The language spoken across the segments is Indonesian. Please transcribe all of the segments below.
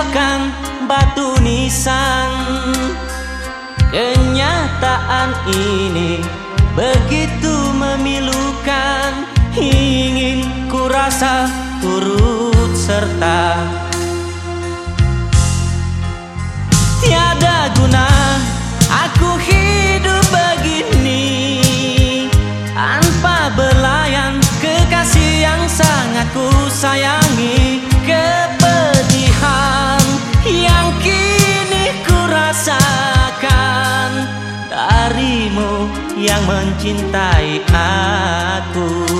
Tinggalkan batu nisan. Kenyataan ini begitu memilukan Ingin ku rasa turut serta yang mencintai aku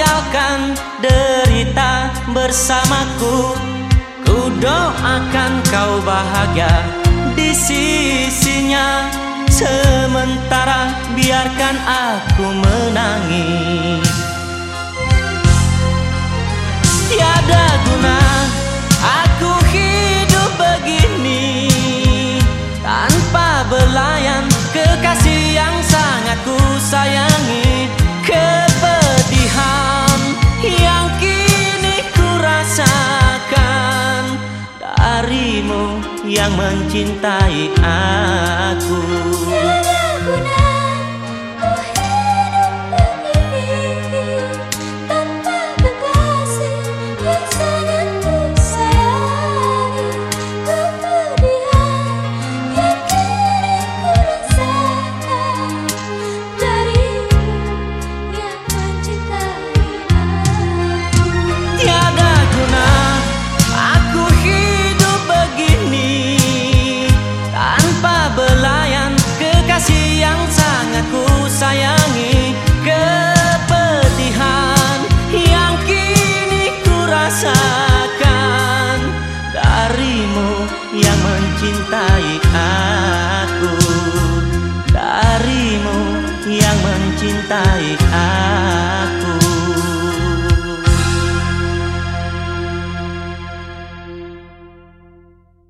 tinggalkan derita bersamaku. Ku doakan kau bahagia di sisinya. Sementara biarkan aku menangis. Tiada guna yang mencintai aku más.